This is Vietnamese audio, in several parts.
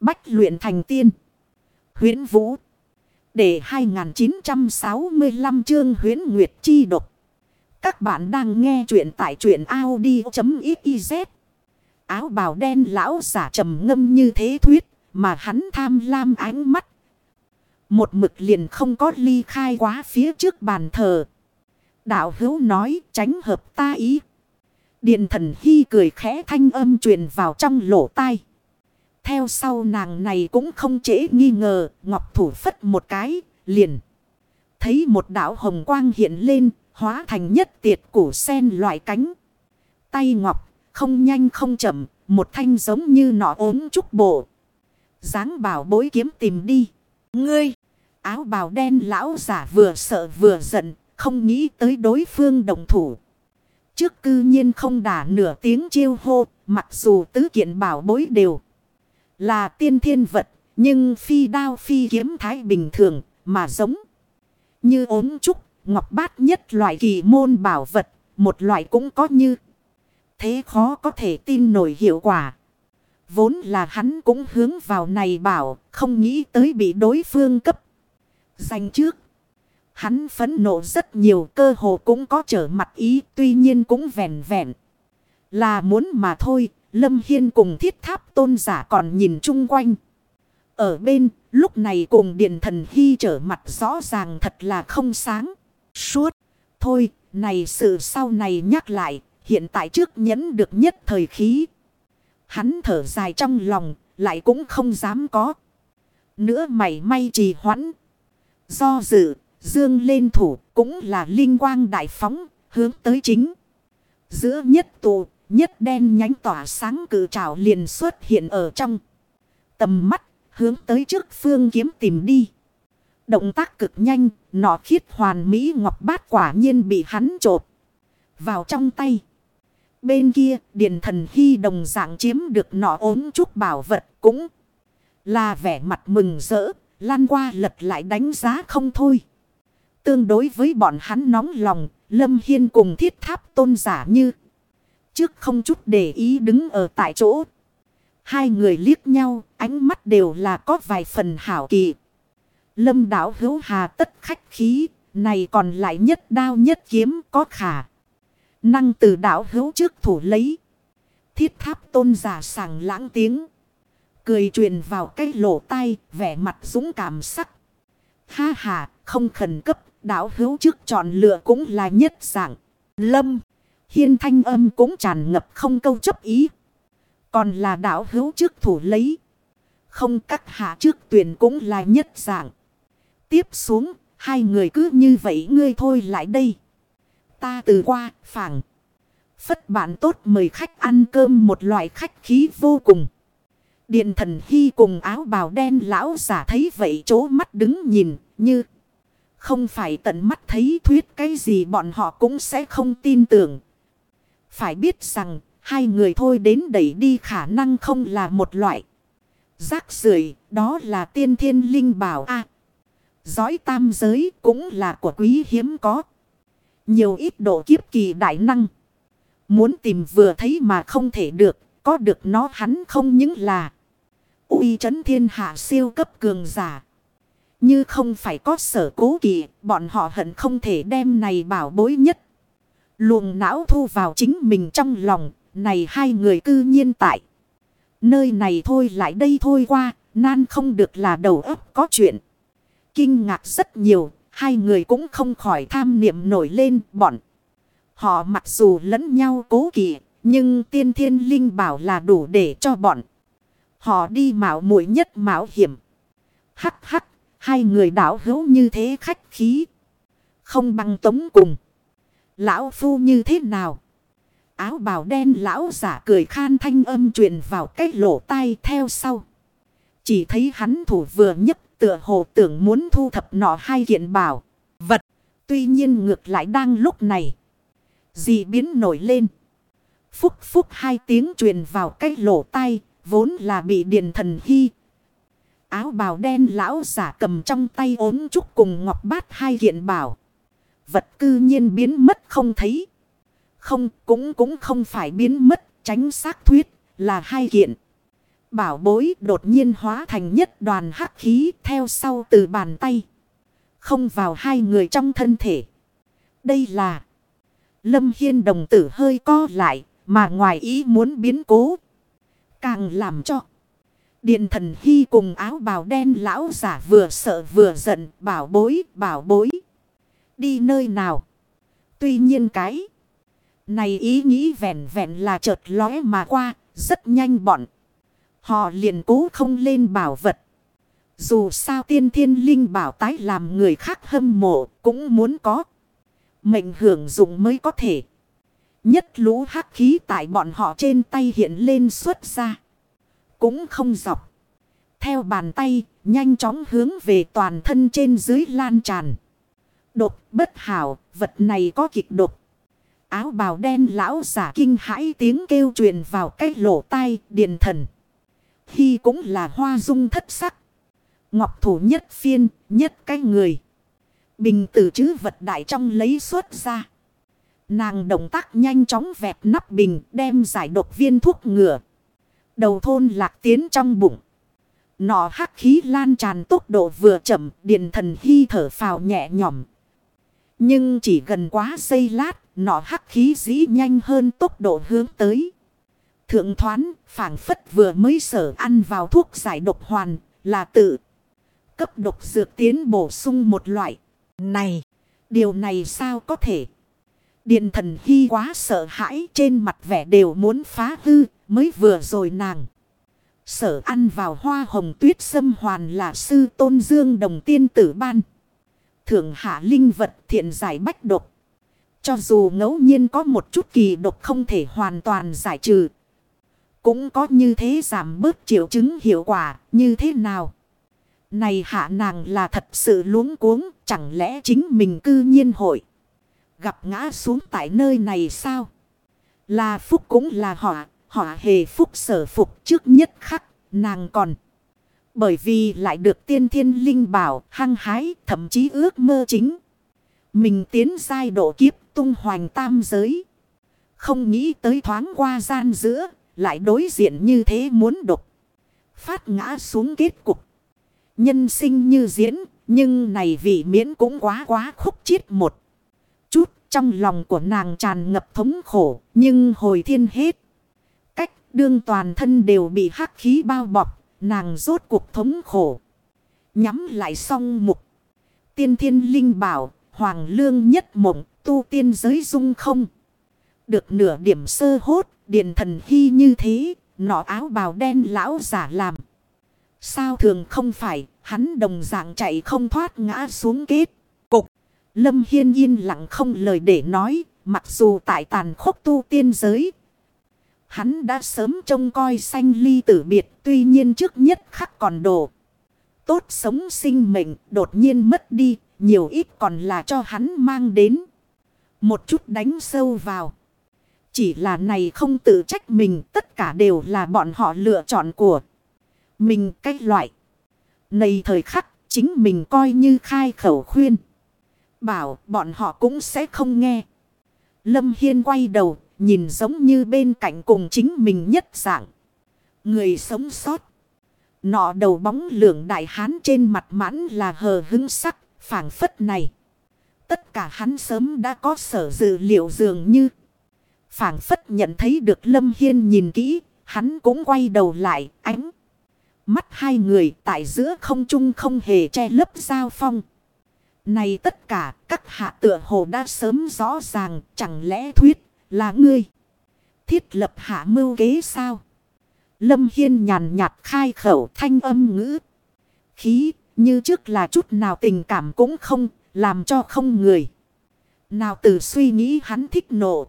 Bách luyện thành tiên. huyễn Vũ. Để 2965 chương huyễn Nguyệt Chi độc. Các bạn đang nghe truyện tại truyện Audi.xyz. Áo bào đen lão giả trầm ngâm như thế thuyết. Mà hắn tham lam ánh mắt. Một mực liền không có ly khai quá phía trước bàn thờ. Đạo hữu nói tránh hợp ta ý. Điện thần hy cười khẽ thanh âm truyền vào trong lỗ tai. Theo sau nàng này cũng không trễ nghi ngờ, ngọc thủ phất một cái, liền. Thấy một đạo hồng quang hiện lên, hóa thành nhất tiệt củ sen loại cánh. Tay ngọc, không nhanh không chậm, một thanh giống như nọ ốm trúc bộ. dáng bảo bối kiếm tìm đi. Ngươi, áo bào đen lão giả vừa sợ vừa giận, không nghĩ tới đối phương đồng thủ. Trước cư nhiên không đả nửa tiếng chiêu hô, mặc dù tứ kiện bảo bối đều là tiên thiên vật, nhưng phi đao phi kiếm thái bình thường, mà giống như ốm trúc, ngọc bát nhất loại kỳ môn bảo vật, một loại cũng có như. Thế khó có thể tin nổi hiệu quả. Vốn là hắn cũng hướng vào này bảo, không nghĩ tới bị đối phương cấp. Dành trước. Hắn phấn nộ rất nhiều cơ hồ cũng có trở mặt ý tuy nhiên cũng vẹn vẹn. Là muốn mà thôi, Lâm Hiên cùng thiết tháp tôn giả còn nhìn chung quanh. Ở bên, lúc này cùng điện thần hy trở mặt rõ ràng thật là không sáng. Suốt, thôi, này sự sau này nhắc lại, hiện tại trước nhẫn được nhất thời khí. Hắn thở dài trong lòng, lại cũng không dám có. Nữa mày may trì hoãn. Do dự, Dương lên thủ cũng là linh quang đại phóng, hướng tới chính. Giữa nhất tụ, nhất đen nhánh tỏa sáng cử trào liền xuất hiện ở trong. Tầm mắt, hướng tới trước phương kiếm tìm đi. Động tác cực nhanh, nọ khiết hoàn mỹ ngọc bát quả nhiên bị hắn trộp vào trong tay. Bên kia, điện thần hy đồng dạng chiếm được nọ ốm chút bảo vật cũng là vẻ mặt mừng rỡ, lan qua lật lại đánh giá không thôi. Tương đối với bọn hắn nóng lòng, Lâm Hiên cùng thiết tháp tôn giả như. Trước không chút để ý đứng ở tại chỗ. Hai người liếc nhau, ánh mắt đều là có vài phần hảo kỳ. Lâm đảo hữu hà tất khách khí, này còn lại nhất đao nhất kiếm có khả. Năng từ đảo hữu trước thủ lấy. Thiết tháp tôn giả sàng lãng tiếng. Cười truyền vào cái lỗ tai, vẻ mặt dũng cảm sắc. Ha ha, không khẩn cấp, Đảo hữu trước chọn lựa cũng là nhất dạng. Lâm. Hiên thanh âm cũng tràn ngập không câu chấp ý. Còn là đảo hữu trước thủ lấy. Không các hạ trước tuyển cũng là nhất dạng. Tiếp xuống, hai người cứ như vậy ngươi thôi lại đây. Ta từ qua, phẳng. Phất bản tốt mời khách ăn cơm một loại khách khí vô cùng. Điện thần hy cùng áo bào đen lão giả thấy vậy chố mắt đứng nhìn như... Không phải tận mắt thấy thuyết cái gì bọn họ cũng sẽ không tin tưởng. Phải biết rằng, hai người thôi đến đẩy đi khả năng không là một loại. Rác rưởi, đó là tiên thiên linh bảo a Giói tam giới cũng là của quý hiếm có. Nhiều ít độ kiếp kỳ đại năng. Muốn tìm vừa thấy mà không thể được. Có được nó hắn không những là. uy chấn thiên hạ siêu cấp cường giả. Như không phải có sở cố kỳ bọn họ hận không thể đem này bảo bối nhất. Luồng não thu vào chính mình trong lòng, này hai người cư nhiên tại. Nơi này thôi lại đây thôi qua, nan không được là đầu óc có chuyện. Kinh ngạc rất nhiều, hai người cũng không khỏi tham niệm nổi lên bọn. Họ mặc dù lẫn nhau cố kỵ, nhưng tiên thiên linh bảo là đủ để cho bọn. Họ đi mạo muội nhất mạo hiểm. Hắc hắc Hai người đảo hữu như thế khách khí. Không bằng tống cùng. Lão phu như thế nào? Áo bào đen lão giả cười khan thanh âm truyền vào cái lỗ tai theo sau. Chỉ thấy hắn thủ vừa nhấc tựa hồ tưởng muốn thu thập nọ hai kiện bảo. Vật. Tuy nhiên ngược lại đang lúc này. Dị biến nổi lên. Phúc phúc hai tiếng truyền vào cái lỗ tai. Vốn là bị điện thần hy áo bào đen lão giả cầm trong tay ốm trúc cùng ngọc bát hai kiện bảo. Vật cư nhiên biến mất không thấy. Không, cũng cũng không phải biến mất, tránh xác thuyết, là hai kiện. Bảo bối đột nhiên hóa thành nhất đoàn hắc khí theo sau từ bàn tay. Không vào hai người trong thân thể. Đây là Lâm Hiên đồng tử hơi co lại mà ngoài ý muốn biến cố. Càng làm cho Điện thần hy cùng áo bào đen lão giả vừa sợ vừa giận bảo bối bảo bối. Đi nơi nào? Tuy nhiên cái này ý nghĩ vẹn vẹn là chợt lóe mà qua rất nhanh bọn. Họ liền cố không lên bảo vật. Dù sao tiên thiên linh bảo tái làm người khác hâm mộ cũng muốn có. Mệnh hưởng dụng mới có thể. Nhất lũ hắc khí tại bọn họ trên tay hiện lên xuất ra. Cũng không dọc. Theo bàn tay, nhanh chóng hướng về toàn thân trên dưới lan tràn. Độc bất hảo, vật này có kịch độc. Áo bào đen lão giả kinh hãi tiếng kêu truyền vào cái lỗ tai điện thần. Khi cũng là hoa dung thất sắc. Ngọc thủ nhất phiên, nhất cái người. Bình tử chứ vật đại trong lấy xuất ra. Nàng động tác nhanh chóng vẹt nắp bình đem giải độc viên thuốc ngừa. Đầu thôn lạc tiến trong bụng. Nọ hắc khí lan tràn tốc độ vừa chậm, điện thần hy thở phào nhẹ nhõm. Nhưng chỉ gần quá giây lát, nọ hắc khí dĩ nhanh hơn tốc độ hướng tới. Thượng thoán, phảng phất vừa mới sở ăn vào thuốc giải độc hoàn, là tự. Cấp độc dược tiến bổ sung một loại. Này, điều này sao có thể? Điện thần hy quá sợ hãi trên mặt vẻ đều muốn phá hư, mới vừa rồi nàng. Sở ăn vào hoa hồng tuyết sâm hoàn là sư tôn dương đồng tiên tử ban. Thượng hạ linh vật thiện giải bách độc. Cho dù ngẫu nhiên có một chút kỳ độc không thể hoàn toàn giải trừ. Cũng có như thế giảm bớt triệu chứng hiệu quả như thế nào. Này hạ nàng là thật sự luống cuống chẳng lẽ chính mình cư nhiên hội. Gặp ngã xuống tại nơi này sao? Là phúc cũng là họ Họ hề phúc sở phục trước nhất khắc, nàng còn. Bởi vì lại được tiên thiên linh bảo, hăng hái, thậm chí ước mơ chính. Mình tiến giai độ kiếp tung hoành tam giới. Không nghĩ tới thoáng qua gian giữa, lại đối diện như thế muốn đục Phát ngã xuống kết cục. Nhân sinh như diễn, nhưng này vị miễn cũng quá quá khúc chiết một. Chút trong lòng của nàng tràn ngập thống khổ, nhưng hồi thiên hết. cách Đương toàn thân đều bị hắc khí bao bọc, nàng rốt cuộc thống khổ. Nhắm lại song mục. Tiên thiên linh bảo, hoàng lương nhất mộng, tu tiên giới dung không. Được nửa điểm sơ hốt, điện thần hy như thế, nọ áo bào đen lão giả làm. Sao thường không phải, hắn đồng dạng chạy không thoát ngã xuống kết. Cục, lâm hiên yên lặng không lời để nói, mặc dù tại tàn khốc tu tiên giới, Hắn đã sớm trông coi sanh ly tử biệt tuy nhiên trước nhất khắc còn đồ. Tốt sống sinh mệnh đột nhiên mất đi, nhiều ít còn là cho hắn mang đến. Một chút đánh sâu vào. Chỉ là này không tự trách mình, tất cả đều là bọn họ lựa chọn của mình cách loại. Này thời khắc, chính mình coi như khai khẩu khuyên. Bảo bọn họ cũng sẽ không nghe. Lâm Hiên quay đầu, Nhìn giống như bên cạnh cùng chính mình nhất dạng. Người sống sót. Nọ đầu bóng lượng đại hán trên mặt mãn là hờ hứng sắc, phảng phất này. Tất cả hắn sớm đã có sở dự liệu dường như. phảng phất nhận thấy được Lâm Hiên nhìn kỹ, hắn cũng quay đầu lại, ánh. Mắt hai người tại giữa không trung không hề che lấp giao phong. Này tất cả các hạ tựa hồ đã sớm rõ ràng, chẳng lẽ thuyết là ngươi. Thiết lập hạ mưu kế sao? Lâm Hiên nhàn nhạt khai khẩu thanh âm ngữ. Khí, như trước là chút nào tình cảm cũng không, làm cho không người. Nào từ suy nghĩ hắn thích nộ.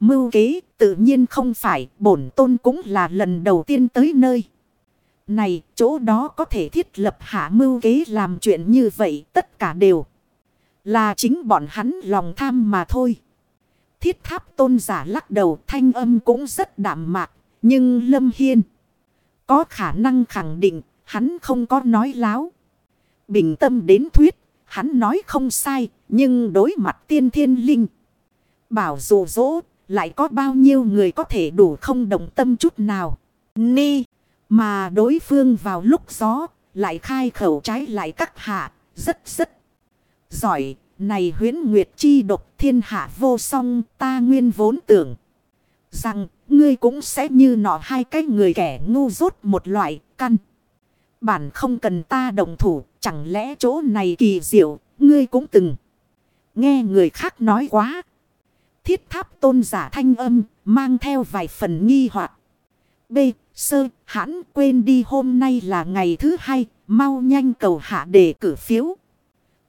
Mưu kế tự nhiên không phải, bổn tôn cũng là lần đầu tiên tới nơi. Này, chỗ đó có thể thiết lập hạ mưu kế làm chuyện như vậy, tất cả đều. Là chính bọn hắn lòng tham mà thôi. Thiết tháp tôn giả lắc đầu thanh âm cũng rất đạm mạc. Nhưng Lâm Hiên có khả năng khẳng định hắn không có nói láo. Bình tâm đến thuyết, hắn nói không sai, nhưng đối mặt tiên thiên linh. Bảo dù dỗ, lại có bao nhiêu người có thể đủ không đồng tâm chút nào. Ni, Mà đối phương vào lúc gió lại khai khẩu trái lại các hạ, rất rất giỏi. Này huyến nguyệt chi độc thiên hạ vô song, ta nguyên vốn tưởng. Rằng ngươi cũng sẽ như nọ hai cái người kẻ ngu dốt một loại căn. Bản không cần ta đồng thủ, chẳng lẽ chỗ này kỳ diệu, ngươi cũng từng. Nghe người khác nói quá. Thiết tháp tôn giả thanh âm mang theo vài phần nghi hoặc B. Sơ, hãn quên đi hôm nay là ngày thứ hai, mau nhanh cầu hạ để cử phiếu.